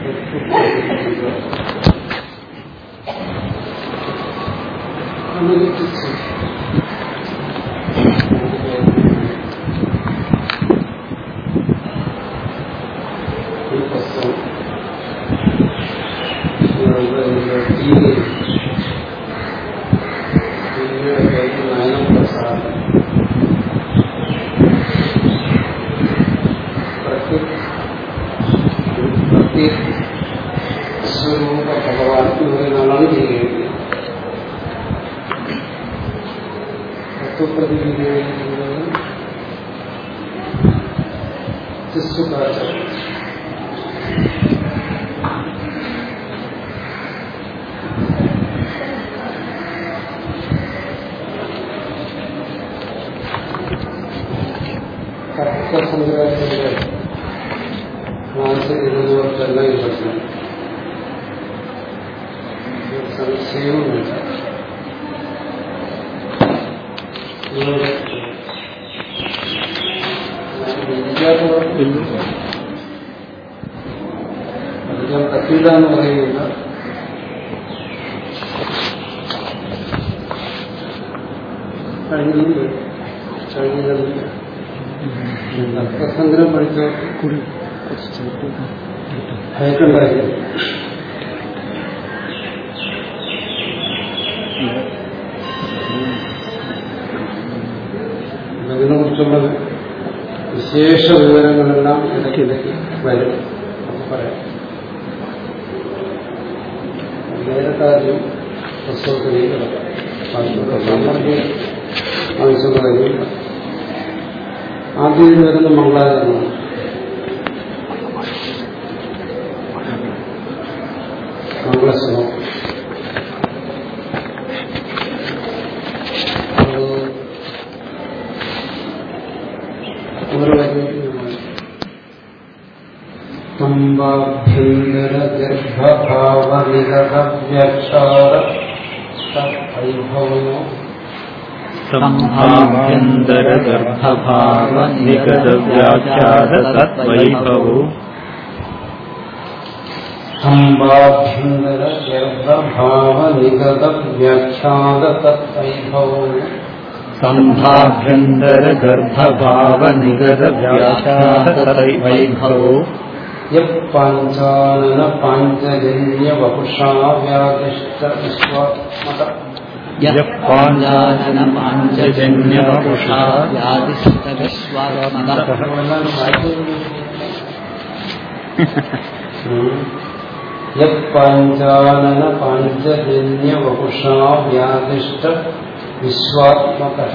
സ്വരൂപ ഞാൻ പറ്റില്ല എന്ന് പറയുന്നില്ല കഴിഞ്ഞില്ല കഴിഞ്ഞില്ല തർക്കസംഗ്രഹം പഠിച്ചവർക്ക് ഭയക്കുണ്ടായിരുന്നു അതിനെക്കുറിച്ചുള്ള വിശേഷ വിവരങ്ങളെല്ലാം ഇടയ്ക്കിടയ്ക്ക് വരും നമുക്ക് പറയാം നേരത്തെ ആദ്യം പുസ്തകത്തിലേക്ക് കിടക്കാം ആവശ്യമുള്ള കാര്യമില്ല ആദ്യം വരുന്ന മംഗളാചരണമാണ് ब्रह्माभ्यन्तरगर्भभावनिगतव्याख्यातसद्वैभवो सम्भाभ्यन्तरगर्भभावनिगतव्याख्यातसद्वैभवो सम्भाभ्यन्तरगर्भभावनिगतव्याख्यातसद्वैभवो पाञ्चजन्यवपुषा व्याधिष्ट विश्वमत। यञ्जन्यपुषा यत्पाञ्चानन पाञ्चजन्यवपुषा व्यादिष्ट विश्वात्मकः।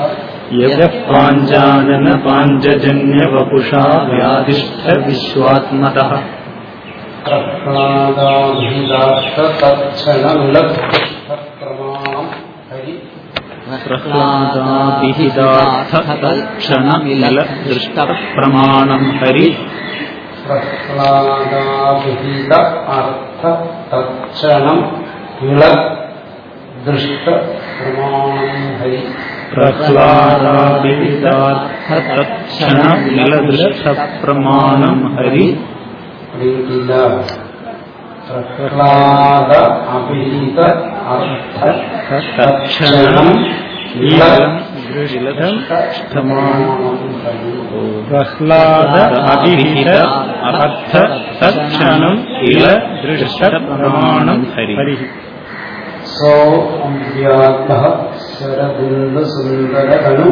यः पाञ्चानन पाञ्चजन्यवपुषा व्यादिष्ट विश्वात्मकः। प्रह्लादाभिदात्त प्रह्लादाभिहिदार्थतत्क्षणमिल दृष्टप्रमाणम् हरि। प्रह्लादाभिहिद अर्थतत्क्षणम् मिल दृष्टप्रमाणम् हरि। प्रह्लादाभिहिदार्थतत्क्षणमिलदृष्टप्रमाणम् हरि प्रह्लाद अभिहित अर्थ తక్షణం ప్రహ్లాద అభిహిత అర్థ తక్షణం ఇల దృష్ట ప్రమాణం హరి. సౌవ్యాత శరబిందు సుందర అను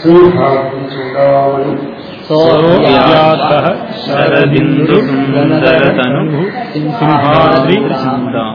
సింహాగ్నిచూడామణి సౌవ్యాత శరబిందు సింహాద్రి సిందాం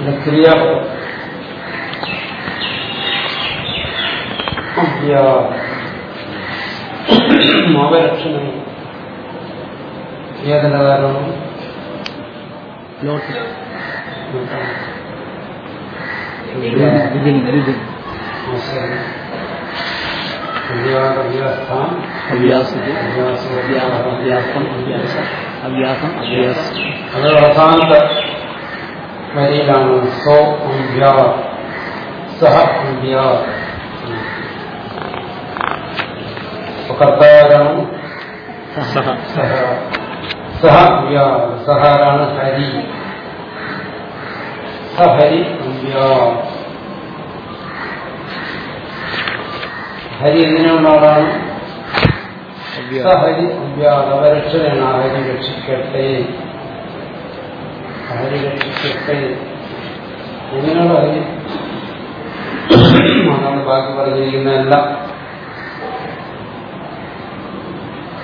क्रिया या रक्षण क्रिया का लगा अभ्यास अभ्यास अभ्यास अभ्यास अभ्यास अभ्यास അഭ്യാസം അഭ്യാസം അത് അവസാനത്തെ വരിയിലാണ് സോ അമ്പ്യാ സഹ അമ്പ്യാ കർത്താവാരാണ് സഹ സഹ സഹ അമ്പ്യാ സഹാരാണ് ഹരി സഹരി അമ്പ്യാ ഹരി എങ്ങനെയുള്ള ആളാണ് സഹരി അമ്പ്യാത് അവരക്ഷനാണ് ആ ഹരി രക്ഷിക്കട്ടെ ഹരി അതാണ് ബാക്കി പറഞ്ഞിരിക്കുന്ന എല്ലാം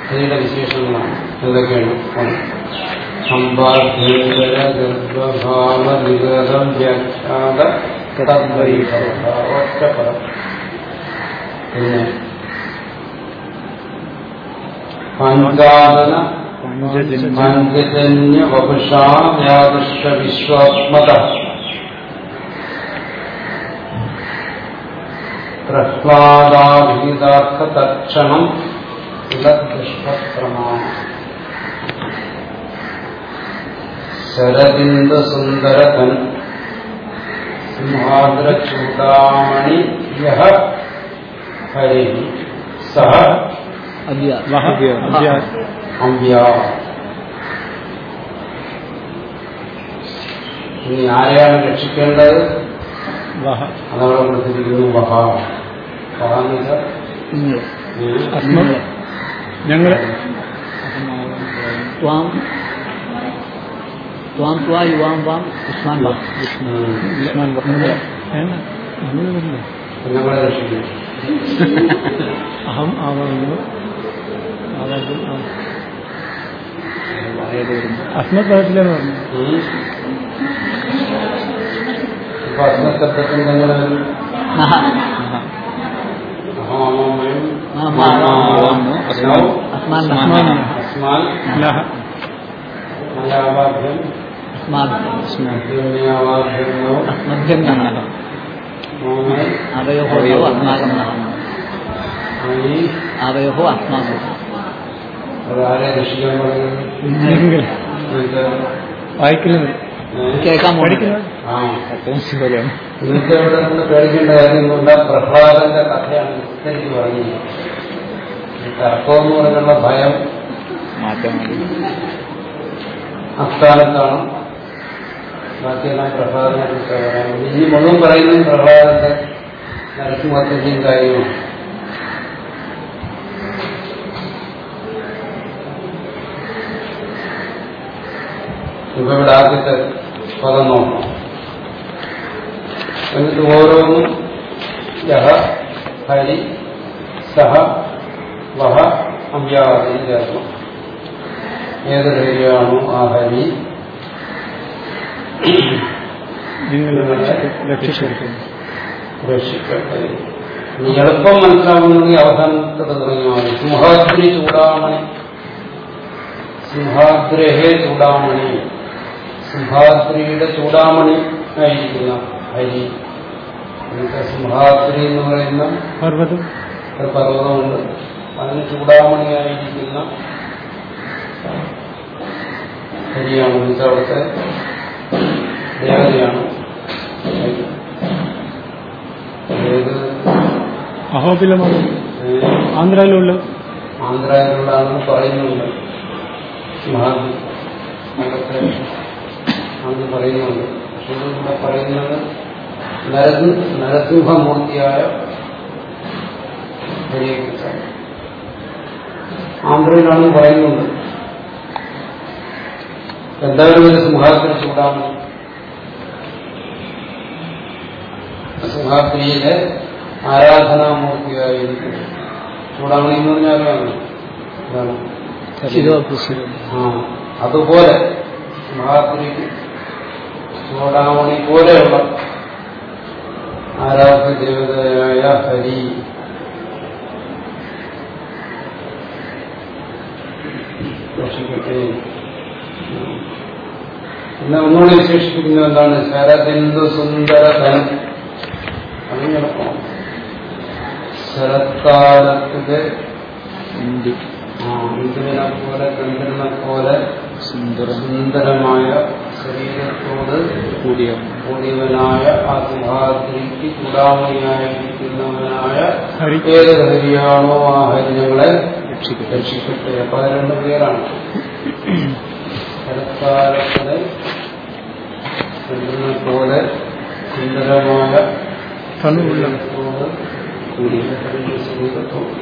ഹരിയുടെ വിശേഷങ്ങളാണ്. എന്തൊക്കെയാണ്? ഒന്ന്, സമ്പാദ്യേതര ഗർഭഭാവ നിഗതം വ്യാഖ്യാത പിന്നെ പഞ്ചാദന പഞ്ചജന്യ വപുഷാ വ്യാദൃശ വിശ്വാത്മത പ്രഹ്ലാദാഭിഹിതാർത്ഥ തക്ഷണം ദുഷ്ടപ്രമാണം ശരദിന്ദു സുന്ദരതൻ സിംഹാദ്രചൂടാമണി യഹ ഹരി സഹ അഭ്യാസം വഹ. അഭ്യാസ അമ്പ്യ ഇനി ആരെയാണ് രക്ഷിക്കേണ്ടത് അതവിടെ കൊടുത്തിരിക്കുന്നു വഹ ഞങ്ങൾ. ത്വാം. ത്വാം ത്വാ യുവാം വാം ഉസ്മാൻ വാം. ഉസ്മാൻ അഹം അതായത് അസ്മത് പദത്തിലെന്ന് പറഞ്ഞു നവ അസ്മാകം നഹ അസ്മാകം അതാരെ രക്ഷിക്കാൻ പറയുന്നത് വായിക്കുന്നത്? കേൾക്കാൻ പോകണം പഠിക്കുന്നത് ആ. അക്കൗണ്ട്സ് പോലെയാണ് ഇന്നത്തെ ഇവിടെ നമ്മൾ പേടിക്കേണ്ട കാര്യമൊന്നുമില്ല കഥയാണ് വിസ്തരിച്ച് പറഞ്ഞത് തർക്കം എന്ന് പറഞ്ഞുള്ള ഭയം മാറ്റാൻ മതി അസ്ഥാനത്താണ് ബാക്കിയെല്ലാം പ്രഭാതനെ കുറിച്ച് പറയാൻ ഇനി മുഴുവൻ പറയുന്നത് പ്രഹ്ലാദന്റെ നരസിംഹത്തിന്റെയും കാര്യമാണ്. ഇപ്പൊ ഇവിടെ ആദ്യത്തെ പദം നോക്കാം എന്നിട്ട് ഓരോന്നും യഹ ഹരി സഹ വഹ അമ്പ്യാവതി ചേർന്നു ഏത് ഹരിയാണോ ആ ഹരി? എളുപ്പം മനസ്സിലാവുന്നെങ്കിൽ അവസാനത്തെ തുടങ്ങിയാൽ മതി സിംഹാദ്രി ചൂടാമണി. സിംഹാഗ്രഹേ ചൂടാമണി. സിംഹാദ്രിയുടെ ചൂടാമണി ആയിരിക്കുന്ന ഹരി. എന്നിട്ട് സിംഹാദ്രി എന്ന് പറയുന്ന പർവതം. ഒരു പർവതമുണ്ട്. അതിന് ചൂടാമണിയായിരിക്കുന്ന ഹരിയാണ്. അവിടുത്തെ ദേവതയാണ്. ഏത്? അഹോബിലമാണ്. ആന്ധ്രയിലുള്ള. ആന്ധ്രയിലുള്ളതാണെന്ന് പറയുന്നുണ്ട്. സിംഹാദ്രി. ആണെന്ന് പറയുന്നുണ്ട്. പക്ഷെ ഇവിടെ പറയുന്നത് നരസിംഹ നരസിംഹമൂർത്തിയായ ഹരിയെക്കുറിച്ചാണ് ആന്ധ്രയിലാണെന്ന് പറയുന്നുണ്ട്. എന്തായാലും ഒരു സിംഹാസന ചൂടാണ്. സിംഹാദ്രിയിലെ ആരാധനാമൂർത്തിയായിരിക്കും ചൂടാമണി എന്ന് ആ അതുപോലെ മഹാത്രി ചൂടാമണി പോലെയുള്ള ആരാധ ദേവതയായ ഹരി. രക്ഷിക്കട്ടെ പിന്നെ ഒന്നുകൂടി വിശേഷിപ്പിക്കുന്നത് എന്താണ്? ശരദിന്ദു സുന്ദര ധനം അങ്ങനെ ആ, ഇന്ദിരനെ പോലെ കണ്ടിരുന്ന പോലെ സുന്ദരമായ ശരീരത്തോട് കൂടിയ കൂടിയവനായ ആ സിംഹാദ്രിക്ക് കുടാമണിയായിരിക്കുന്നവനായ. ഏത് ഹരിയാണോ ആ ഹരി ഞങ്ങളെ രക്ഷിക്കട്ടെ? അപ്പൊ അത് രണ്ട് പേരാണ് ചന്ദ്രനെ പോലെ സുന്ദരമായ തണുവുള്ള ശരീരത്തോട് കൂടിയ ശരീരത്തോട്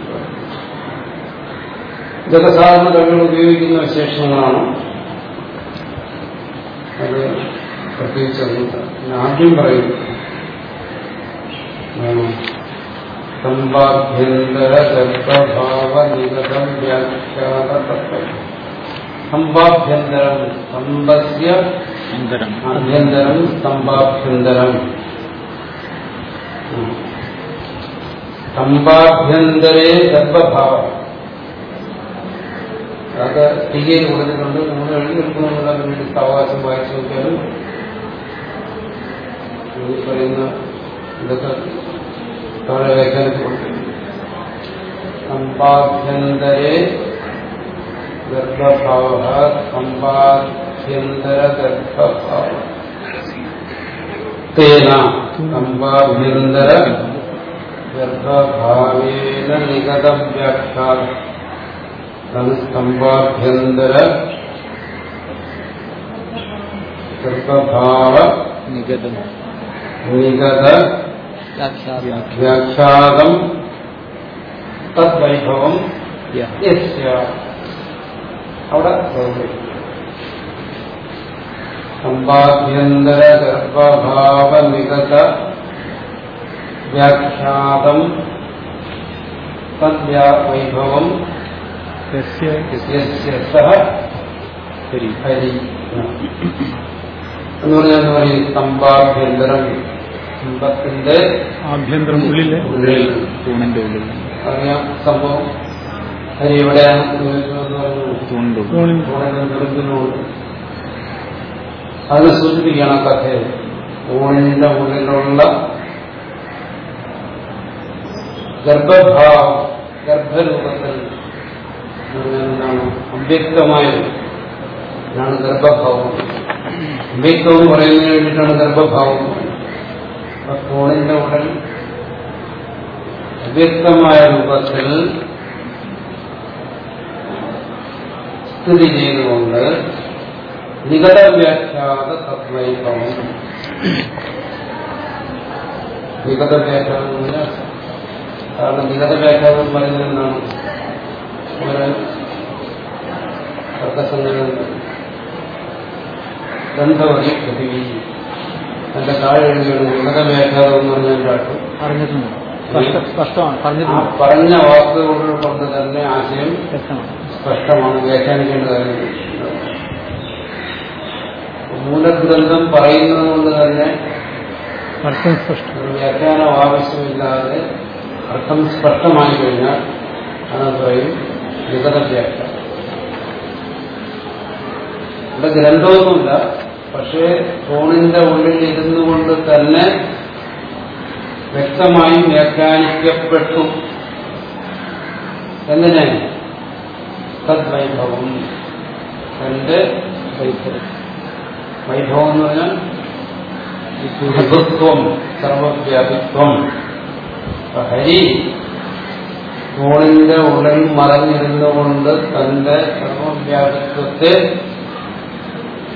ഇതൊക്കെ സാധാരണ കവികൾ ഉപയോഗിക്കുന്ന വിശേഷങ്ങളാണ്. അത് പ്രത്യേകിച്ച് അതുകൊണ്ട് ആദ്യം പറയും സമ്പാഭ്യന്തര ഗർഭഭാവ നിഗതം വ്യാഖ്യാത തത്വം സമ്പാഭ്യന്തരം സമ്പസ്യ സുന്ദരം ആഭ്യന്തരം സ്തംഭാഭ്യന്തരം സ്തംഭാഭ്യന്തരേ ഗർഭഭാവം അത് ടീകയിൽ കൊടുത്തിട്ടുണ്ട്. നമ്മൾ എഴുതിയെടുക്കുന്നുള്ള വേണ്ടി അവകാശം വായിച്ചു നോക്കിയാലും ഈ പറയുന്ന ഇതൊക്കെ താഴെ വ്യാഖ്യാനത്തിൽ കൊടുത്തിട്ടുണ്ട്. സമ്പാഭ്യന്തരേ ഗർഭഭാവ സമ്പാഭ്യന്തര ഗർഭഭാവ. തേന സമ്പാഭ്യന്തര ഗർഭഭാവേന നിഗതം വ്യാഖ്യാനം സ്തംഭാഭ്യന്തര ഗർഭഭാവ നിഗതം നിഗത വ്യാഖ്യാതം. തദ്വൈഭവം അവിടെ. സമ്പാഭ്യന്തര ഗർഭഭാവ നിഗത വ്യാഖ്യാതം തദ്വൈഭവം യസ്യ യസ്യ സഹ ഹരി ഹരി എന്ന് പറഞ്ഞാൽ എന്താ പറയും സ്തംഭാഭ്യന്തരം. സ്തംഭത്തിന്റെ ആഭ്യന്തരം ഉള്ളിലെ ഉള്ളിൽ. തൂണിന്റെ ഉള്ളിൽ അറിയാം സംഭവം ഹരി എവിടെയാണ് അത് സൂചിപ്പിക്കണം കഥ ഊണിന്റെ ഉള്ളിലുള്ള ഗർഭഭാവം ഗർഭരൂപത്തിൽ അവ്യക്തമായത് ഇതാണ് ഗർഭഭാവം. അവ്യക്തവും പറയുന്നതിന് വേണ്ടിയിട്ടാണ് ഗർഭഭാവം. അപ്പൊ തൂണിന്റെ ഉടൽ അവ്യക്തമായ രൂപത്തിൽ സ്ഥിതി ചെയ്തുകൊണ്ട് നികട തത്വൈഭവം തദ്വൈഭവം നികട വ്യാഖ്യാനം എന്ന് പറഞ്ഞാൽ കാരണം നികട വ്യാഖ്യാനം എന്ന് പറയുന്നത് എന്താണ്? തർക്കസംഗതി ഗന്ധവതി പൃഥിവി അതിന്റെ താഴെ എഴുതിയാണ് എന്ന് പറഞ്ഞതിന്റെ സ്പഷ്ട- സ്പഷ്ടമാണ്. പറഞ്ഞിട്ടുണ്ട്. പറഞ്ഞ വാക്കുകൾ കൊണ്ട് തന്നെ ആശയം സ്പഷ്ടമാണ്. വ്യാഖ്യാനിക്കേണ്ട കാര്യം മൂലഗ്രന്ഥം പറയുന്നത് കൊണ്ട് തന്നെ വ്യാഖ്യാനം ആവശ്യമില്ലാതെ അർത്ഥം സ്പഷ്ടമായി കഴിഞ്ഞാൽ അത് പറയും വ്യാഖ്യാനം ഇവിടെ ഗ്രന്ഥമൊന്നുമില്ല. പക്ഷേ ഫോണിന്റെ ഉള്ളിൽ ഇരുന്നു കൊണ്ട് തന്നെ വ്യക്തമായി വ്യാഖ്യാനിക്കപ്പെട്ടു. എങ്ങനെയാണ് തദ്വൈഭവം തന്റെ വൈഭവം വൈഭവം എന്ന് പറഞ്ഞാൽ വിഭുത്വം സർവവ്യാപിത്വം. ഹരി ഫോണിന്റെ ഉള്ളിൽ മറഞ്ഞിരുന്നുകൊണ്ട് തന്റെ സർവവ്യാപിത്വത്തെ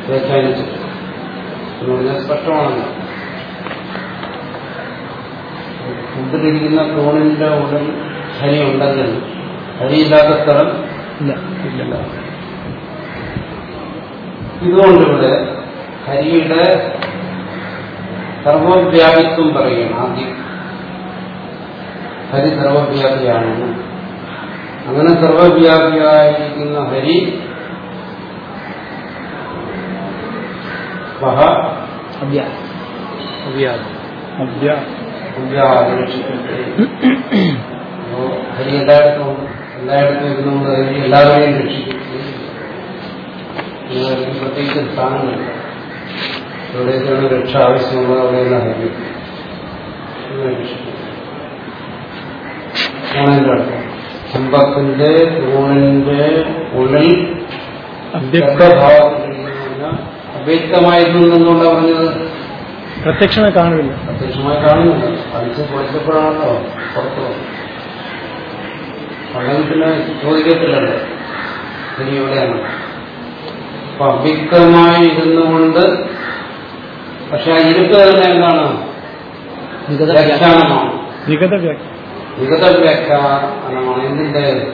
വ്യാഖ്യാനിച്ചു എന്ന് പറഞ്ഞാൽ സ്പഷ്ടമാണല്ലോ ഫുഡിലിരിക്കുന്ന ഫോണിന്റെ ഉടൻ ഹരി ഉണ്ടെങ്കിൽ ഹരിയില്ലാത്ത സ്ഥലം ഇല്ല. ഇതുകൊണ്ടിവിടെ ഹരിയുടെ സർവവ്യാപിത്വം പറയുകയാണ് ആദ്യം. ഹരി സർവവ്യാപിയാണെന്ന്. അങ്ങനെ സർവവ്യാപിയായിരിക്കുന്ന ഹരി ഹരി എല്ലാവരെയും രക്ഷിക്കും നിങ്ങൾക്ക് പ്രത്യേകിച്ച് സ്ഥാനമില്ല എവിടെയൊക്കെയാണ് രക്ഷ ആവശ്യമുള്ളത് അവിടെയെല്ലാം ഹരി ഊണിന്റെ അർത്ഥം സമ്പത്തിന്റെ ഊണിന്റെ ഉള്ളിൽ അവ്യക്ത അവ്യക്തമായിരുന്നു എന്നുള്ള പറഞ്ഞത്. പ്രത്യക്ഷമായി കാണുന്നില്ല. പ്രത്യക്ഷമായി കാണുന്നില്ല. അതിച്ച് പൊളിച്ചപ്പോഴാണല്ലോ പുറത്തു പഠനത്തിന് ചോദിക്കത്തില്ലല്ലോ. ഇനി എവിടെയാണ് അപ്പൊ അവ്യക്തമായി ഇരുന്നുകൊണ്ട് പക്ഷെ ആ ഇരുപ്പ് തന്നെ എന്താണ്? വ്യാഖ്യാനമാണ്. വിഗത എന്തിന്റെ?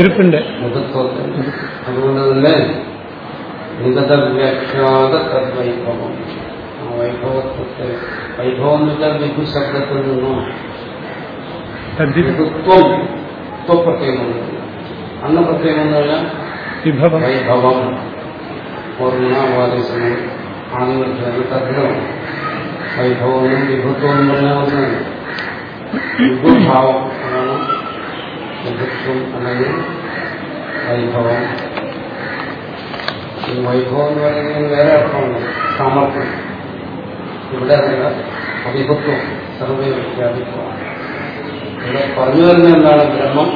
ഇരുപ്പിന്റെ. അതുകൊണ്ട് തന്നെ നിഗത വ്യാഖ്യാത തദ്വൈഭവം ആ വൈഭവത്വത്തെ വൈഭവം. എന്ന് വെച്ചാൽ വിഭു ശബ്ദത്തിൽ നിന്നും വിഭുത്വം ത്വപ്രത്യേകം അന്ന് പ്രത്യേകം എന്ന് പറഞ്ഞാൽ വിഭവം. വൈഭവം പൂർണവാദിസമം ആദിമധ്യം തദ്ഭവം വൈഭവവും വിഭുത്വം എന്ന് പറഞ്ഞാൽ ഒന്നാണ് വിഭുഭാവം അതാണ് വിഭുത്വം അല്ലെങ്കിൽ വൈഭവം. ഈ വൈഭവം എന്ന് പറയുന്നത് വേറെ അർത്ഥമാണ് സാമർഥ്യം. ഇവിടെ അറിയുക അവിഭുത്വം സർവേ വ്യാപിത്വമാണ് ഇവിടെ പറഞ്ഞു വരുന്നത് എന്താണ്? ബ്രഹ്മം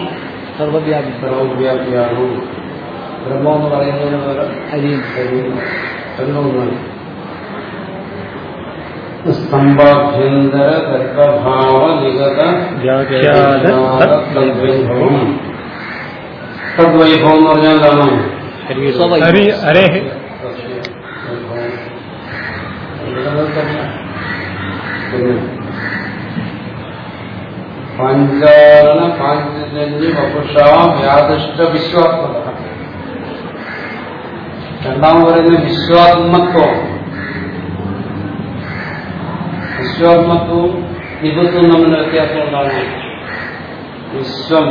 സർവവ്യാപി സർവവ്യാപിയാണ് ബ്രഹ്മം എന്ന് പറയുന്നതിന് പകരം അരിയും. എന്നൊന്നാണ് സ്തംഭാഭ്യന്തര ഗർഭഭാവ നിഗത തദ്വൈഭവം എന്ന് പറഞ്ഞാൽ എന്താണ്? സ്വവൈഭവം. ഹരി അരേഹ പിന്നെ പഞ്ചാരണ പാഞ്ചജന്യ വപുഷ വ്യാദിഷ്ട വിശ്വാത്മക രണ്ടാമത് പറയുന്നത് വിശ്വാത്മത്വം വിശ്വാത്മത്വവും വിഭത്വവും തമ്മിൽ വ്യത്യാസം എന്താണ് വിശ്വം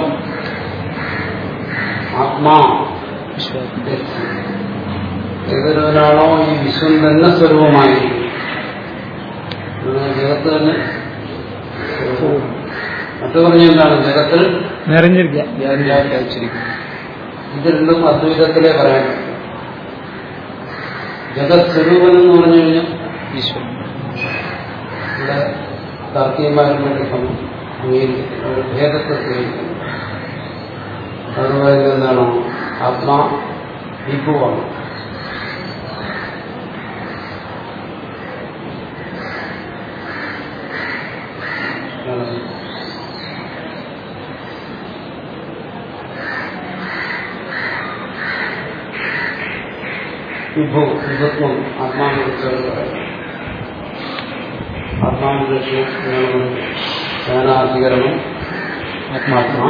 ആത്മാ ഏതൊരുവനാണോ ഈ വിശ്വം തന്നെ സ്വരൂപമായി? ജഗത്ത് തന്നെ. മറ്റു പറഞ്ഞ എന്താണ്? ജഗത്തിൽ നിറഞ്ഞിരിക്കുക. ഇത് രണ്ടും അദ്വൈതത്തിലെ പറയാൻ ജഗത് സ്വരൂപൻ എന്ന് പറഞ്ഞു കഴിഞ്ഞാൽ ഈശ്വരൻ. ഇവിടെ താർക്കികന്മാരും വേണ്ടി അംഗീകരിക്കുന്നു ഭേദത്തെ അതുപോലെ അവർ പറയുന്നത് എന്താണ് ആത്മാ വിഭുവാണ് വിഭു വിഭത്വം ആത്മാവിനെ കുറിച്ച് പറയുന്നത് ആത്മാവിനെ ജ്ഞാനാധികരണം ആത്മാത്മാ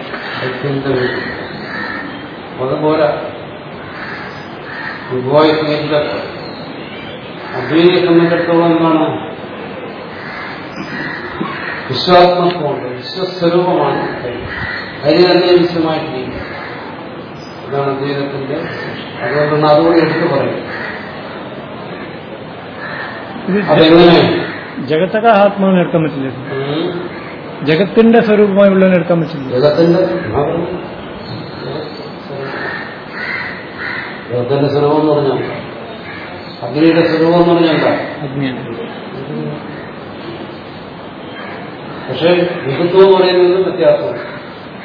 ഐക്യന്റെ വിഭുത്വം അതുപോലെ വിഭുവായി സ്വീകരിക്കാത്ത അദ്വൈതിയെ സംബന്ധിച്ചിടത്തോളം എന്താണ് വിശ്വാത്മത്വമുണ്ട് വിശ്വസ്വരൂപമാണ് അതിന് തന്നെ വിശ്വമായിട്ടിരിക്കുക ഇതാണ് അദ്വൈതത്തിന്റെ അതുകൊണ്ടാണ് അതുകൂടി എടുത്തു പറയും ഇത് അതെങ്ങനെ ജഗത്തക ആത്മാവിനെ എടുക്കാൻ പറ്റില്ല ഉം, ജഗത്തിന്റെ സ്വരൂപമായി ഉള്ളതിനെ എടുക്കാൻ പറ്റില്ല. ജഗത്തിന്റെ സ്വരൂപം. എന്ന് പറഞ്ഞാൽ? അഗ്നിയുടെ സ്വരൂപം എന്ന് പറഞ്ഞാൽ അജ്ഞാനം പക്ഷെ വിഭുത്വം എന്ന് പറയുന്നത് വ്യത്യാസം.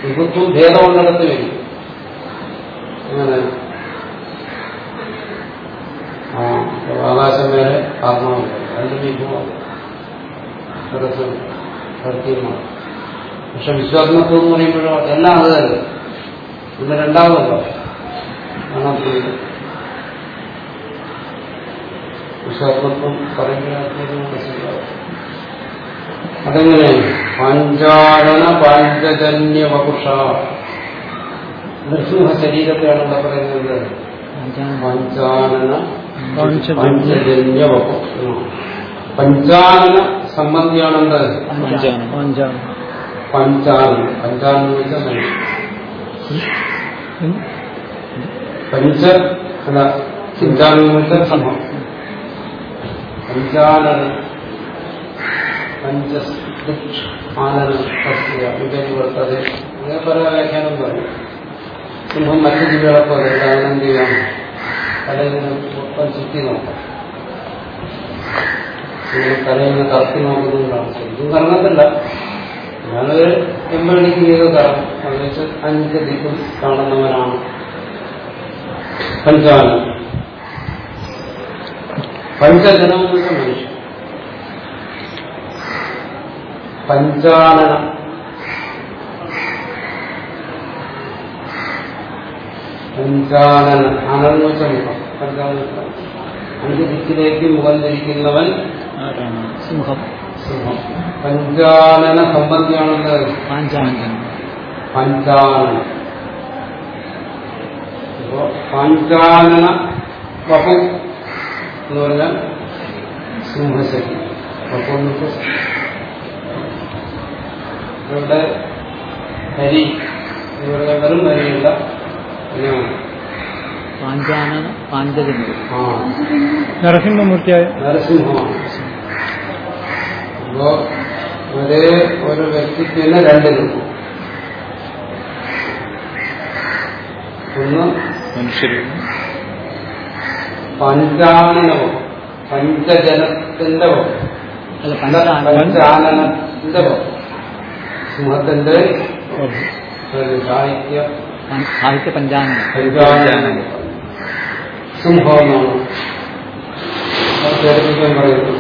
വിഭുത്വം ഭേദമുള്ളിടത്ത് വരും. അങ്ങനെ ആ ആകാശം വേറെ ആത്മാവുണ്ട് അതിന്റെ വിഭവമാണ് സരസ്വം സത്യമാണ് പക്ഷെ വിശ്വാത്മത്വം എന്ന് പറയുമ്പോഴോ എല്ലാം അത് തന്നെ. ഇന്ന് രണ്ടാമതല്ലോ വിശ്വാത്മത്വം പറയുമ്പോഴാണ് അതെങ്ങനെ? പഞ്ചാടന പാഞ്ചജന്യ വകുഷ നൃസിംഹ ശരീരത്തെയാണ് ഇവിടെ പറയുന്നത് പഞ്ചാനന പഞ്ചജന്യ. പഞ്ചജന്യവകം പഞ്ചാനന പഞ്ചാനം പാഞ്ചാനം പഞ്ചാനനം പഞ്ചാനനം വെച്ചാൽ. പഞ്ച അല്ല ചിന്താനം എന്ന് വെച്ചാൽ സമം. പഞ്ചാനന പഞ്ച ആനന സസ്യ വിപരി വർത്തത് അങ്ങനെ പല വ്യാഖ്യാനം പറയും. സിംഹം മറ്റു ജീവികളെ പോലെ എന്ത് ചെയ്യാം പലതിനും ചുറ്റി നോക്കാം. നിന്ന് കറക്കി നോക്കുന്നതുകൊണ്ടാണ് ശരിക്കും കറങ്ങത്തില്ല ഞാനൊരു എമ്മണിക്ക് ചെയ്ത് കറങ്ങും എന്ന് വെച്ചാൽ അഞ്ച് ദിക്കും കാണുന്നവനാണ് പഞ്ചാനം പഞ്ചജനം മനുഷ്യൻ. പഞ്ചാനനം പഞ്ചാനനം അനന്ന് വെച്ചാൽ പഞ്ചാനന അഞ്ച് ദിക്കിലേക്ക് മുഖം ധരിക്കുന്നവൻ സിംഹം. സിംഹം. പഞ്ചാനന സംബന്ധിയാണെന്ന് പാഞ്ചാനൻ പഞ്ചാനന. അപ്പോ പഞ്ചാനന വപു എന്ന് പറഞ്ഞാൽ സിംഹശക്തി. വപു ഇവിടെ ഹരി എന്ന് പറഞ്ഞാൽ വെറും ഹരിയല്ല. പാഞ്ചാനന പാഞ്ചജന്യം നരസിംഹമൂർത്തിയായ നരസിംഹമാണ്. അപ്പോ ഒരേ ഒരു വ്യക്തിക്ക് തന്നെ രണ്ട് രൂപം ഒന്ന് മനുഷ്യരും പഞ്ചാനനവും പഞ്ചജനത്തിന്റെ പഞ്ചാനനത്തിന്റെ സിംഹത്തിന്റെ സാഹിത്യ. സാഹിത്യ പഞ്ചാനന പഞ്ചാനന സിംഹം എന്നാണ് അത് പേരിപ്പിക്കാൻ പറയുന്നു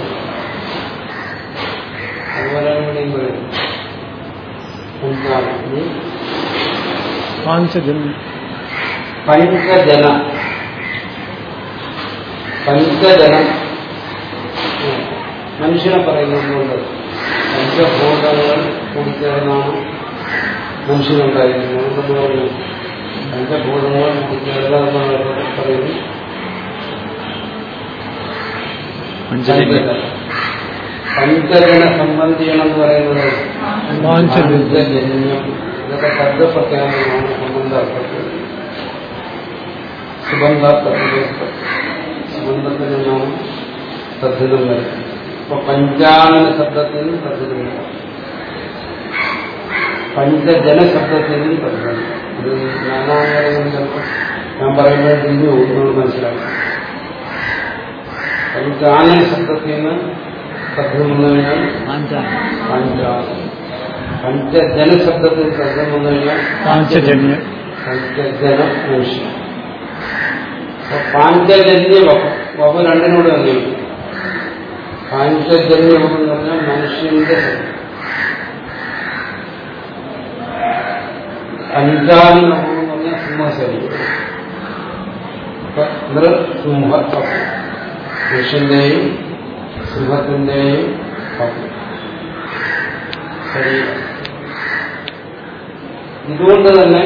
അതുപോലെയാണ് ഇവിടെയും പറയുന്നത് പഞ്ചജന പഞ്ചജനം മനുഷ്യനെ പറയുന്നതുകൊണ്ട് പഞ്ചഭൂതങ്ങൾ കൂടിച്ചേർന്നാണ് മനുഷ്യനുണ്ടായിരുന്നത് പഞ്ചഭൂതങ്ങൾ കൂടിച്ചേർന്നാണ് പറയുന്നു പഞ്ചജന്യം പഞ്ചജന സംബന്ധിയാണെന്ന് പറയുന്നത് പാഞ്ചജന്യം ഇതൊക്കെ ശബ്ദപ്രത്യാഗമാണ് സംബന്ധാർത്ഥത്തിൽ. സുഗന്ധാർത്ഥത്തിൽ സുഗന്ധത്തിൽ നിന്നാണ് തദ്ധിതം വരുന്നത്. അപ്പൊ പഞ്ചാനന ശബ്ദത്തിൽ നിന്ന് തദ്ധിതം വരും പഞ്ചജന ശബ്ദത്തിൽ നിന്ന് ഇത് ഞാനാണെങ്കിലും ചിലപ്പോൾ ഞാൻ പറയുന്നത് തിരിഞ്ഞു നിങ്ങൾ മനസ്സിലാക്കും. പഞ്ചാനന ശബ്ദത്തിൽ നിന്ന് ശബ്ദം പഞ്ചജന ശബ്ദത്തിൽ ശബ്ദം വന്നു കഴിഞ്ഞാൽ പഞ്ചജന അപ്പൊ പാഞ്ചജന്യ വകുപ്പ് വകുപ്പ് രണ്ടിനോട് തന്നെ പാഞ്ചജന്യ വകുപ്പ് എന്ന് പറഞ്ഞാൽ മനുഷ്യന്റെ ശരീരം. വകുപ്പ് എന്ന് പറഞ്ഞാൽ സിംഹശരീരം മനുഷ്യന്റെയും സിംഹത്തിന്റെയും ശരീരം. ഇതുകൊണ്ട് തന്നെ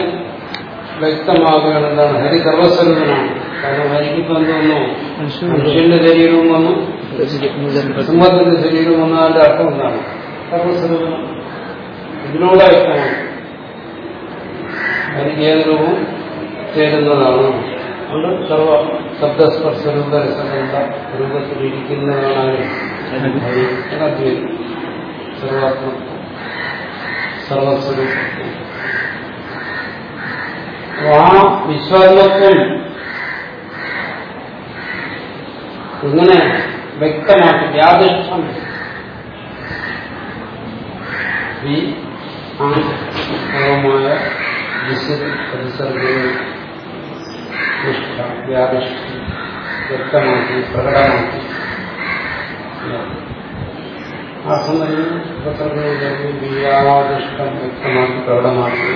വ്യക്തമാകുകയാണ് എന്താണ് ഹരി സർവസ്വരൂപനാണ് കാരണം ഹരിക്ക് ഇപ്പം എന്ത് വന്നു? മനുഷ്യന്റെ ശരീരവും വന്നു. സിംഹത്തിന്റെ ശരീരം വന്നതിന്റെ അർത്ഥം എന്താണ്? സർവസ്വരൂപനം ഇതിലൂടെ വ്യക്തമാണ് ഹരിക്ക് ഏത് രൂപം ചേരുന്നതാണ്. അതുകൊണ്ട് സർവ ശബ്ദസ്പർശ രൂപ രസഗന്ധ രൂപത്തിലിരിക്കുന്നതാണ് ആര്? ഹരി അദ്വൈതം സർവാത്മ സർവസ്വരൂപം അപ്പൊ ആ വിശ്വാസത്വം ഇങ്ങനെ വ്യക്തമാക്കി വ്യാദിഷ്ടം ഈ ആമായ പ്രതിസർഗവും വ്യാദിഷ്ടം വ്യക്തമാക്കി പ്രകടമാക്കി ആ സമയം വ്യാദിഷ്ടം വ്യക്തമാക്കി പ്രകടമാക്കി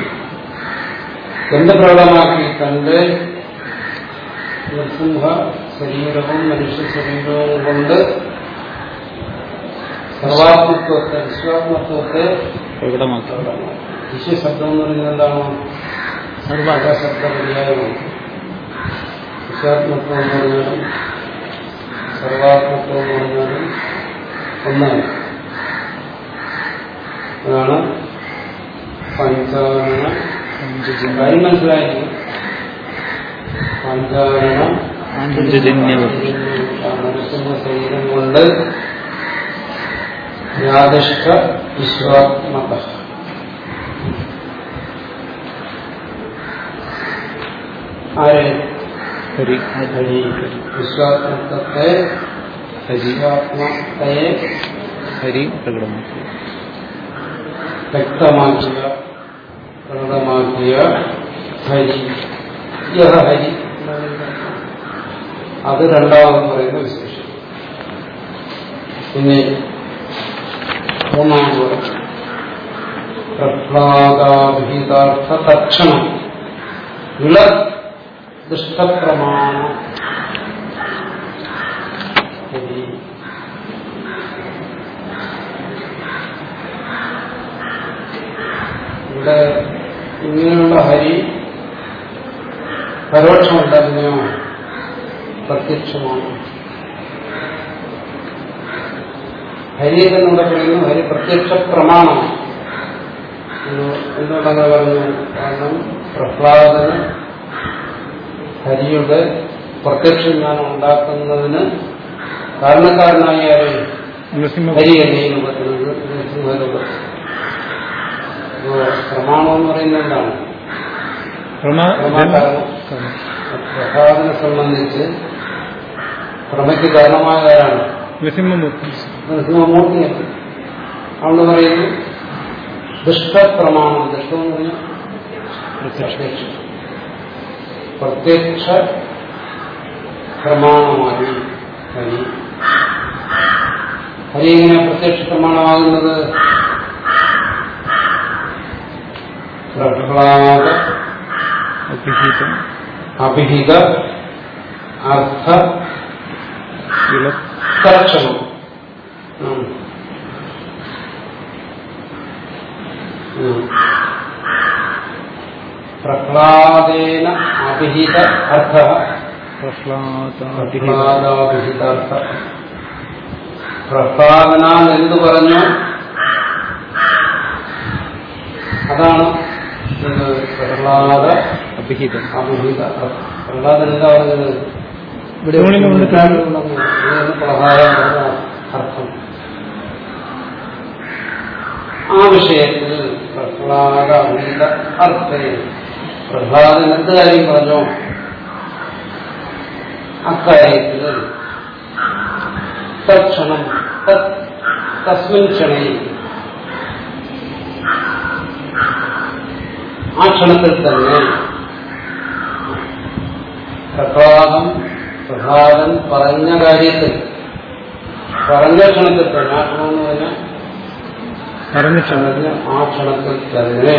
എന്ത് പ്രകടമാക്കി തന്റെ നൃസിംഹ ശരീരവും മനുഷ്യ ശരീരവും കൊണ്ട് സർവാത്മത്വത്തെ വിശ്വാത്മത്വത്തെ പ്രകടമാക്കി വിശ്വശബ്ദം എന്ന് പറയുന്നത് എന്താണ് സർവാക ശബ്ദപര്യായമാണ് വിശ്വാത്മത്വം എന്ന് പറഞ്ഞാലും സർവാത്മത്വം എന്ന് പറഞ്ഞാലും ഒന്നാണ് അതാണ് പഞ്ചാരണ. കാര്യം മനസ്സിലായിരിക്കും പഞ്ചാരണ. നരസിംഹ ശരീരം കൊണ്ട് യാദൃഷ്ട വിശ്വാത്മക. ആരെ? ഹരി ഹരി വിശ്വാത്മത്വത്തെ വിശ്വാത്മകയെ ഹരി പ്രകടമാക്കി. വ്യക്തമാക്കിയ പ്രകടമാക്കിയ ഹരി. യഹ ഹരി. അത് രണ്ടാമത് പറയുന്ന വിശേഷം. പിന്നെ മൂന്നാമത് പ്രഹ്ലാദാഭിഹിതാർത്ഥ തക്ഷണം ഇള ദുഷ്ടപ്രമാണ ഇവിടെ ഇങ്ങനെയുള്ള ഹരി പരോക്ഷമല്ല അതിനെയോ പ്രത്യക്ഷമാണ്. ഹരി എന്നിവിടെ പറയുന്നു ഹരി പ്രത്യക്ഷ പ്രമാണമാണ് എന്തുകൊണ്ടങ്ങനെ പറഞ്ഞു കാരണം പ്രഹ്ലാദന് ഹരിയുടെ പ്രത്യക്ഷ ജ്ഞാനം ഉണ്ടാക്കുന്നതിന് കാരണക്കാരനായ നരസിംഹ ഹരി എന്നീ രൂപത്തിലുള്ളത് പ്രമാണം എന്ന് പറയുന്നത് എന്താണ്? പ്രസാദനെ സംബന്ധിച്ച് പ്രമയ്ക്ക് കാരണമായ ആരാണ്? നരസിംഹമൂർത്തി. നരസിംഹമൂർത്തിയാണ് അവിടെ പറയുന്നു ദുഷ്ടപ്രമാണം. ദുഷ്ടം എന്ന് പറഞ്ഞാൽ പ്രത്യക്ഷ. പ്രത്യക്ഷ പ്രമാണമായി ഹരി ഹരി എങ്ങനെ പ്രത്യക്ഷ പ്രമാണമാകുന്നത് അഭിഹിതം അർത്ഥ. ഉം. പ്രഹ്ലാദേന അഭിഹിത അർത്ഥ. പ്രഹ്ലാദാഭിഹിത. അർത്ഥ പ്രഹ്ലാദനാൽ എന്തു പറഞ്ഞു? അതാണ് പ്രഹ്ലാദ അഭിഹിത. അഭിഹിത. പ്രഹ്ലാദൻ എന്താ പറഞ്ഞത്? ഇതാണ് അർത്ഥം. ആ വിഷയത്തിൽ പ്രഹ്ലാദ അഭിഹിത അർത്ഥേ. പ്രഹ്ലാദൻ എന്ത് കാര്യം പറഞ്ഞു? അക്കാര്യത്തിൽ തക്ഷണം തസ്മിൻ ക്ഷണയിൽ ആ ക്ഷണത്തിൽ തന്നെ പ്രഹ്ലാദം പ്രഹ്ലാദൻ പറഞ്ഞ കാര്യത്തിൽ പറഞ്ഞ ക്ഷണത്തിൽ തന്നെ ആ ക്ഷണം എന്ന് പറഞ്ഞാൽ പറഞ്ഞ ക്ഷണത്തിൽ ആ ക്ഷണത്തിൽ തന്നെ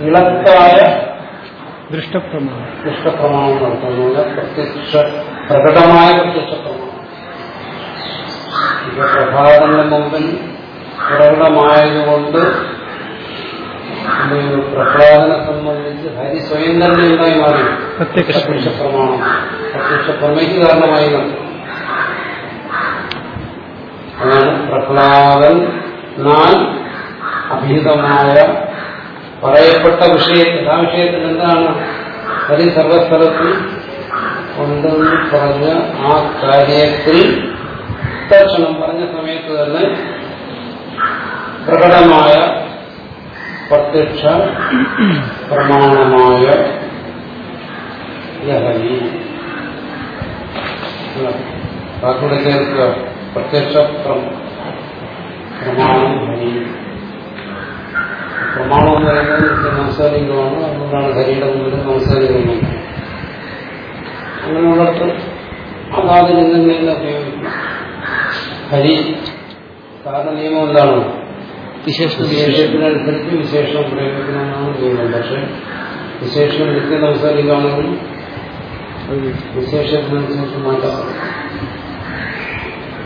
ഇളക്കായ ദൃഷ്ടപ്രമാണം. ദൃഷ്ടപ്രമാണം നടത്തുന്നുണ്ട് പ്രത്യക്ഷ പ്രകടമായ പ്രത്യക്ഷ പ്രമാണം. ഇത് പ്രഭാതന്റെ മുമ്പിൽ പ്രകടമായതുകൊണ്ട് പ്രഭാതനെ പ്രഹ്ലാദനെ സംബന്ധിച്ച് ഹരി സ്വയം തന്നെ ഉണ്ടായി മാറി. പ്രത്യക്ഷ പ്രമാണം. പ്രത്യക്ഷ പ്രമയ്ക്ക് കാരണമായി അതാണ് പ്രഹ്ലാദൻ നാൻ അഭീതമായ പറയപ്പെട്ട വിഷയത്തിൽ ആ വിഷയത്തിൽ എന്താണ്? ഹരി സർവസ്ഥലത്തിൽ ഉണ്ടെന്ന് പറഞ്ഞ ആ കാര്യത്തിൽ തക്ഷണം പറഞ്ഞ സമയത്ത് തന്നെ പ്രകടമായ പ്രത്യക്ഷ പ്രമാണമായ ലഹരി. ബാക്കിയുടെ ചേർക്കുക പ്രത്യക്ഷ പ്ര- പ്രമാണം ഹരി പ്രമാണം എന്ന് പറയുന്നത് നമസ്കാരികമാണ് അതുകൊണ്ടാണ് ഹരിയുടെ മുമ്പിൽ നമസ്കാരികമാണ് അങ്ങനെയുള്ളിടത്ത് അതാത് ചിന്തങ്ങളിൽ ഉപയോഗിക്കണം ഹരി സാധാരണ നിയമം എന്താണ്? വിശേഷത്തിനനുസരിച്ച് വിശേഷം പ്രയോഗിക്കണമെന്നാണ് നിയമം. പക്ഷെ വിശേഷം നിത്യ നമസ്കാരികമാണെങ്കിൽ വിശേഷത്തിനനുസരിച്ച് മാറ്റാം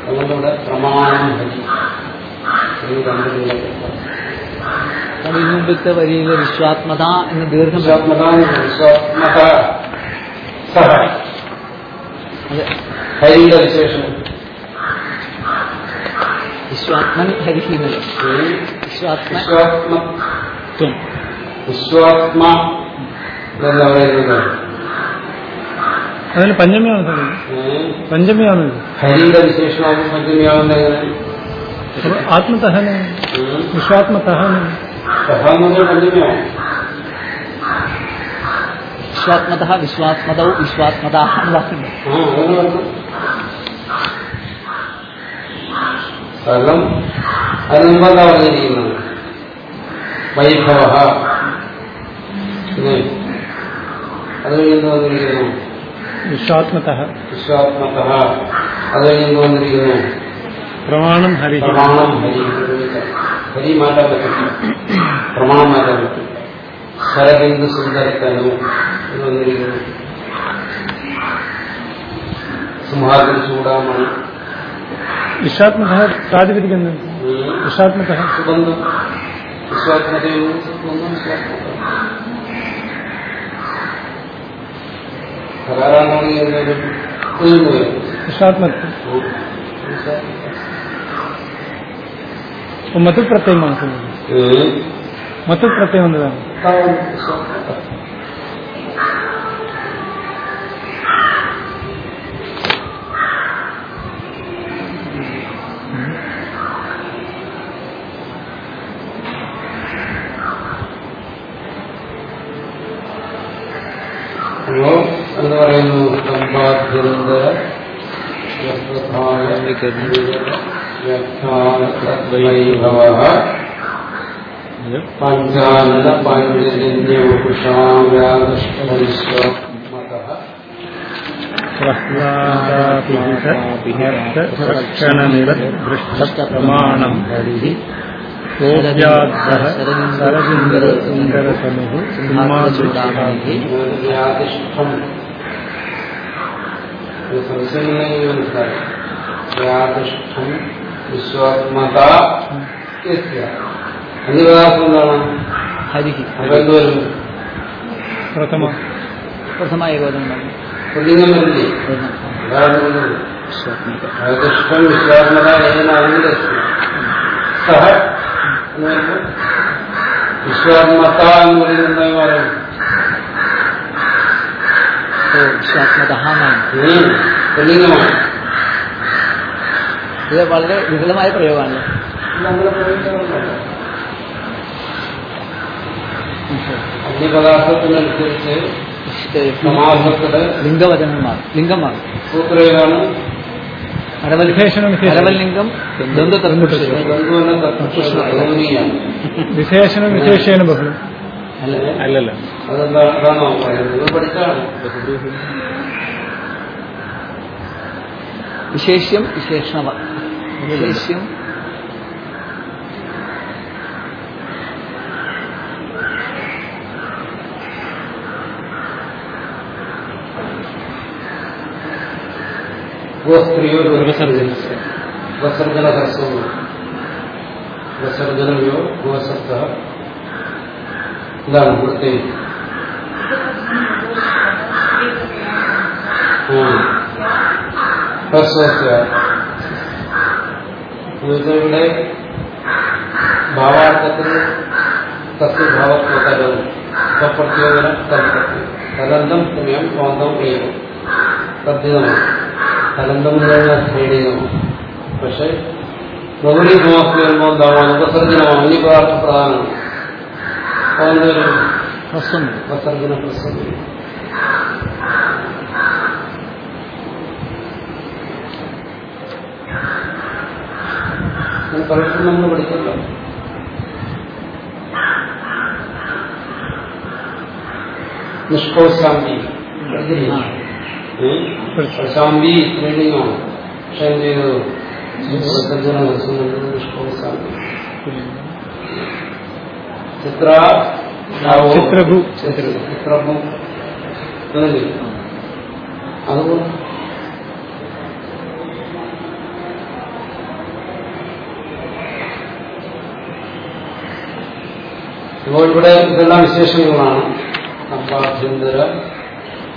അതുകൊണ്ടിവിടെ പ്രമാണം ഹരി രണ്ട് നിലയ്ക്ക് അത് ഈ മുമ്പത്തെ വരിയിലെ വിശ്വാത്മത എന്ന് ദീർഘം വിശ്വാത്മക വിശ്വാത്മക സഹ. അതെ. ഹരിയുടെ വിശേഷം വിശ്വാത്മൻ ഹരിഹിമല വിശ്വാത്മ വിശ്വാത്മ ത്വം. വിശ്വാത്മ എന്ന് പറയുന്നത്. അതിന് പഞ്ചമിയാണ് സാർ. ഏ, പഞ്ചമിയാണ്. ഇത്. ഹരിയുടെ വിശേഷമാകും പഞ്ചമിയാവുന്ന എങ്ങനെ? അപ്പൊ ആത്മതഹന. ഉം. വിശ്വാത്മതഹന. സഹ എന്ന് പറഞ്ഞാൽ പഞ്ചമിയാവും വിശ്വാത്മത വിശ്വാത്മതവും വിശ്വാത്മത എന്ന് വാക്കുണ്ട് ആ അങ്ങനെ പറഞ്ഞു കാരണം അത് മുമ്പെന്താ പറഞ്ഞിരിക്കുന്നത് വൈഭവ പിന്നെ അത് കഴിഞ്ഞ് വന്നിരിക്കുന്നു വിശ്വാത്മത വിശ്വാത്മക അത് കഴിഞ്ഞ് വന്നിരിക്കുന്നു പ്രമാണം ഹരി പ്രമാണം ഹരി ഹരി മാറ്റാൻ പറ്റില്ല പ്രമാണം മാറ്റാൻ പറ്റും ശരബിന്ദു സുന്ദരത്തനു എന്ന് വന്നിരിക്കുന്നു സിംഹാദ്രി ചൂടാമണി വിശ്വാത്മത പ്രാതിപതിക്കുന്നത് ഉം. വിശ്വാത്മത സുഗന്ധം വിശ്വാത്മതയും സുഗന്ധം വിശ്വാത്മത ധാരാളം എന്നൊരു കുഞ്ഞു വരും വിശ്വാത്മത്വം ഉം. വിശ്വാത്മത. അപ്പൊ മധു പ്രത്യയമാണ് സാർ. ഉം. മധു പ്രത്യയം എന്നതാണ് താവം വിശ്വാത്മത. അപ്പോ എന്ന് പറയുന്നു സമ്പാദ്യന്തര വൈഭവ പഞ്ചാനന പഞ്ചജന്യവപുഷാവ്യാകൃഷ്ടവിശ്വമത പ്രഹ്ലാദാഭിഹിതക്ഷണനിരദൃഷ്ടപ്രമാണം ഹരി സരജിന്ദരസുന്ദരസമുഹു സിംഹാചൂടാമണി വ്യാധിഷ്ഠം സംശയമില്ലെങ്കിൽ മനസ്സിലായി അന്യപദാർത്ഥം എന്താണ് ഹരിഹി പ്രഥമ. പ്രഥമ ഏകോദനം പുല്ലിംഗം വരില്ലേ അതാണ് പറഞ്ഞത്. വിശ്വാത്മക വ്യാധിഷ്ഠം വിശ്വാത്മത ഏന അന്യദസ്തി സഹ എന്ന് പറയുമ്പോൾ വിശ്വാത്മത എന്ന് പറയുന്നത് എന്തായി മാറും ഓ വിശ്വാത്മത എന്നാണ് ഉം. ഇത് വളരെ വിപുലമായ പ്രയോഗമാണ്. അന്യപദാർത്ഥത്തിനനുസരിച്ച് സമാസത്തിൽ വിശേഷണം ദ്വന്ദ് ബഹുളം. അല്ലല്ല. പറയുന്നത് പഠിച്ചാണ്. വിശേഷ്യം വിശേഷണ വിശേഷ്യം ഗോസ്ത്രീയോ വിസർജന ഹ്രസ്വം വിസർജനയോ ഗോശബ്ദ എന്താണ് ഇവിടുത്തെ ഹ്രസ്വസ്യ എന്നുവെച്ചാൽ ഇവിടെ ഭാവാർത്ഥത്തിൽ തസ്യഭാവത്വതരം സ്വപ്രത്യോജന തലന്തം തലന്തം പുണ്യം സ്വാന്തം ഏവം തദ്ധിതമാണ് കലന്തമുള്ള ശ്രേണിയാണ് പക്ഷെ പ്രകൃതി നോക്കി വരുമ്പോൾ എന്താണ്? ഉപസർജനമാണ് ഈ പദാർത്ഥ പ്രധാനമാണ് ഉപസർജന പ്രസന്ന പലപ്പോഴും നമ്മൾ പഠിക്കണ്ട. നിഷ്കോശാന്തി. പ്രശാന്തി സ്ത്രീലിംഗമാണ് പക്ഷെ എന്ത് ചെയ്തത് ചിത്രഭു. ചിത്രഭു ഇപ്പോൾ ഇവിടെ ഇതെല്ലാം വിശേഷങ്ങളാണ് അപ്പാഭ്യന്തര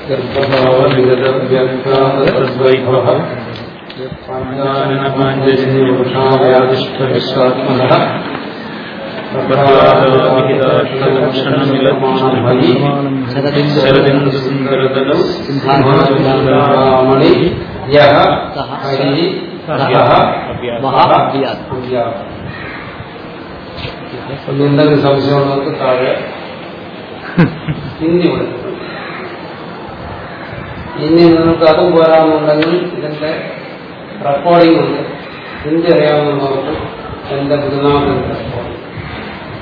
ഗർഭഭാവ വിഗത വ്യക്താതദ്വൈഭവ പാഞ്ചാനപാഞ്ചജന്യവൃഷാവ്യാദിഷ്ടവിശ്വാത്മക സിംഹാമണി യഹ ഹരി സഹ മഹാ അഭ്യാസ് അഭ്യാസം ഒന്ന് എന്തെങ്കിലും സംശയമുള്ളവർക്ക് താഴെ ഹിന്ദി പഠിച്ചിട്ടുണ്ട് ഇനി നിങ്ങൾക്ക് അതും പോരാന്നുണ്ടെങ്കിൽ ഇതിന്റെ റെക്കോർഡിംഗ് ഉണ്ട് ഹിന്ദി അറിയാവുന്നവർക്ക് എന്റെ ഗുരുനാഥൻ റെക്കോർഡിംഗ്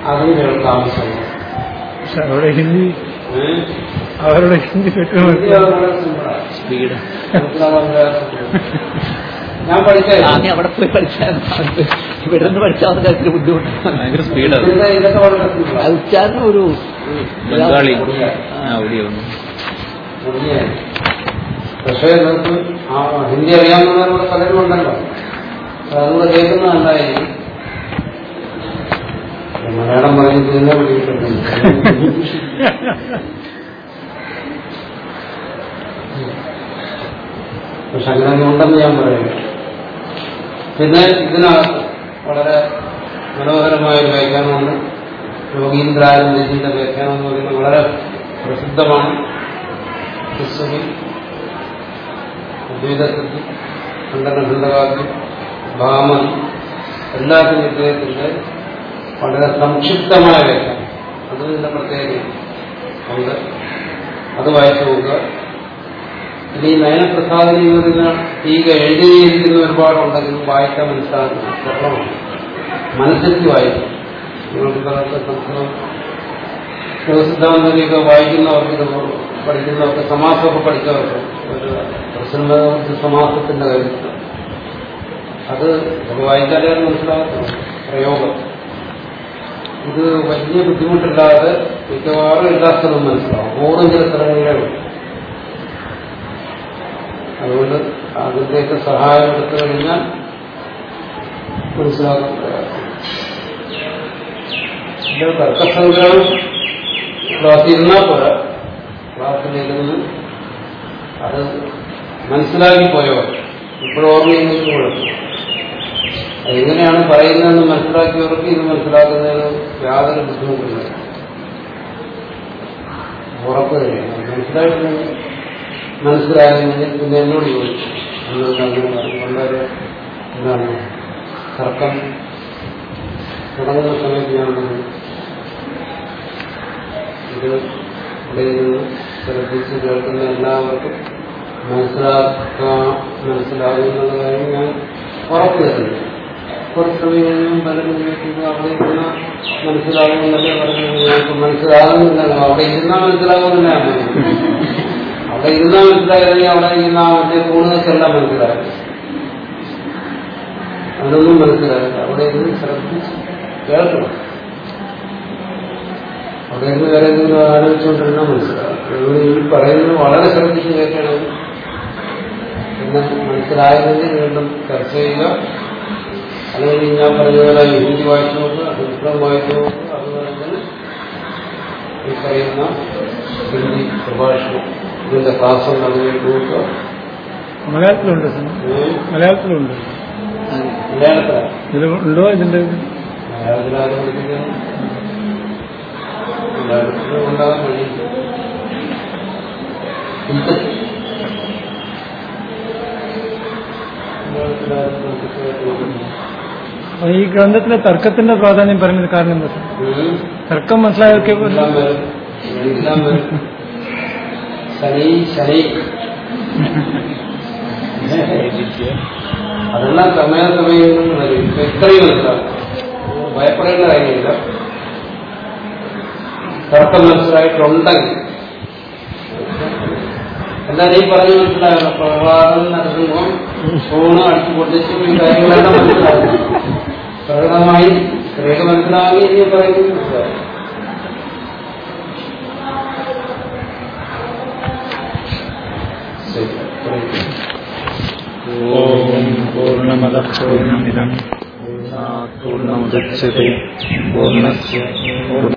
അതും കേൾക്കാൻ ആവശ്യമില്ല പക്ഷെ അവിടെ ഹിന്ദി? അവരുടെ ഹിന്ദി. സ്പീഡ് ഞാൻ പഠിച്ചേ അവിടെ പോയി പഠിച്ചാൽ ഇവിടെ നിന്ന് പഠിച്ചാൽ അവർക്ക് അതിന് ബുദ്ധിമുട്ടാണ് ഭയങ്കര സ്പീഡാണ്. ഉച്ചാരണം ഒരു ബംഗാളി ഒടിയ. ആ ഒടിയാണ്. പക്ഷേ നിങ്ങൾക്ക് ആ ഹിന്ദി അറിയാവുന്നവരോട് പലരും ഉണ്ടല്ലോ അതുകൊണ്ട് അതുകൂടെ കേൾക്കുന്നത് നല്ലതായിരിക്കും മലയാളം പറഞ്ഞു തന്നെ പിടിയിട്ടുണ്ട് പക്ഷെ അങ്ങനെ ഉണ്ടെന്ന് ഞാൻ പറയുന്നു പിന്നെ ഇതിനകത്ത് വളരെ മനോഹരമായ ഒരു വ്യാഖ്യാനമുണ്ട് യോഗീന്ദ്രാനന്ദജിന്റെ വ്യാഖ്യാനം എന്ന് പറയുന്നത് വളരെ പ്രസിദ്ധമാണ്. ക്രിസ്തുവിൽ അദ്വൈതസിദ്ധി ഖണ്ഡന ഭാമൻ എല്ലാത്തിനും ഇദ്ദേഹത്തിന്റെ വളരെ സംക്ഷിപ്തമായ വ്യാഖ്യാനം അത് ഇതിന്റെ പ്രത്യേകതയാണ് ഉണ്ട്. അത് വായിച്ചു നോക്കുക. ഇനി നയനപ്രസാദിനി പറയുന്ന ടീക എഴുതിയിരിക്കുന്ന ഒരുപാടുണ്ടെങ്കിലും വായിക്കാൻ മനസ്സിലാകുന്ന. പ്രശ്നമാണ് മനസ്സിലേക്ക് വായിക്കും. നിങ്ങൾക്ക് സംസ്കൃതം ശിവസിദ്ധാന്തനെയൊക്കെ വായിക്കുന്നവർക്ക് ഇത് പഠിക്കുന്നവർക്ക് സമാസമൊക്കെ പഠിച്ചവർക്ക് ഒരു സമാസത്തിന്റെ കാര്യത്തിൽ അത് വായിച്ചാലേ മനസ്സിലാകത്തുള്ളൂ. പ്രയോഗം. ഇത് വലിയ ബുദ്ധിമുട്ടില്ലാതെ മിക്കവാറും എല്ലാ സ്ഥലവും മനസ്സിലാവും. ഓറും ചില സ്ഥലങ്ങളിലേ അതുകൊണ്ട് അതിന്റെയൊക്കെ സഹായം എടുത്തു കഴിഞ്ഞാൽ മനസ്സിലാക്കാൻ തർക്കസംഗ്രഹം ക്ലാസ്സിൽ ഇരുന്നാൽ പോരാ. ക്ലാസ്സിലിരുന്ന് അത് മനസ്സിലാക്കി പോയോ ഇപ്പോഴും. ഓർമ്മയുണ്ടെങ്കിൽ കുഴപ്പം എങ്ങനെയാണ് പറയുന്നതെന്ന് മനസ്സിലാക്കിയവർക്ക് ഇത് മനസ്സിലാക്കുന്നതിന് യാതൊരു ബുദ്ധിമുട്ടില്ല. ഉറപ്പ് തന്നെയാണ്. മനസ്സിലായിട്ടില്ലെങ്കിൽ മനസ്സിലായെങ്കിൽ പിന്നെ എന്നോട് ചോദിച്ചു. വളരെ എന്താണ് തർക്കം തുടങ്ങുന്ന സമയത്ത് ഞാൻ ഇത് നിന്ന് ശ്രദ്ധിച്ച് കേൾക്കുന്ന എല്ലാവർക്കും മനസ്സിലാക്കാൻ മനസ്സിലാകുന്നുള്ള കാര്യം ഞാൻ ഉറപ്പ് തരുന്നു കുറച്ച് സമയം കഴിയുമ്പോൾ പലരും ചോദിക്കുന്നത് അവിടെ ഇരുന്ന മനസ്സിലാകുന്നില്ല പറയുന്നത് ഞങ്ങൾക്ക് മനസ്സിലാകുന്നില്ലല്ലോ അവിടെ ഇരുന്നാൽ മനസ്സിലാകുന്നില്ല. പറയുന്നത്. അവിടെ ഇരുന്നാൽ മനസ്സിലായില്ലെങ്കിൽ അവിടെ ഇരുന്ന ആ മറ്റേ കൂടുതൽക്കെല്ലാം മനസ്സിലാകും അതൊന്നും മനസ്സിലായില്ല അവിടെ ഇരുന്ന് ശ്രദ്ധിച്ച് കേൾക്കണം. നിന്ന് വേറെ എന്തെങ്കിലും ആലോചിച്ചുകൊണ്ടിരുന്നാൽ മനസ്സിലാവും ഈ പറയുന്നത് വളരെ ശ്രദ്ധിച്ച് കേൾക്കണം എന്ന് മനസ്സിലായതിന്റെ വീണ്ടും ചർച്ച ചെയ്യുക. അല്ലെങ്കിൽ ഞാൻ പറഞ്ഞതുപോലെ പോലെ ഹിന്ദി വായിച്ചു നോക്കുക സംസ്കൃതം വായിച്ചു നോക്കുക അതുപോലെ തന്നെ ഈ പറയുന്ന ഹിന്ദി പ്രഭാഷണം ഇതിന്റെ ക്ലാസ് നടന്നിട്ട് നോക്കുക മലയാളത്തിലുണ്ട് മലയാളത്തിലുണ്ട്. മലയാളത്തിലാണ് ഇത് ഉണ്ടോ ഇതിന്റെ? മലയാളത്തിൽ ഉണ്ടാകാൻ കഴിയില്ല ഈ ഗ്രന്ഥത്തിലെ തർക്കത്തിന്റെ പ്രാധാന്യം പറയുന്നത് കാരണം എന്താ തർക്കം മനസ്സിലായൊക്കെ ശനി ശനി. അതെല്ലാം സമയാസമയം എത്രയും ഇപ്പൊ ഭയപ്പെടേണ്ട കാര്യമില്ല. തർക്കം മനസ്സിലായിട്ടുണ്ടെങ്കിൽ എന്തായാലും ഈ പറഞ്ഞു മനസ്സിലായല്ലോ പ്രഭാതം നടക്കുമ്പോൾ ഫോണ് അടിച്ചു പൊട്ടിച്ചു ഈ കാര്യങ്ങളെല്ലാം മനസ്സിലാകും പ്രകടമായി രേഖ മനസ്സിലാകി ഇനി പറയുന്നത് മനസ്സിലാകും ശരി ഓം പൂർണ്ണമത പൂർണ്ണമിതം പൂർണ്ണമുദച്യത്തെ പൂർണ്ണസ്യ പൂർണ്ണ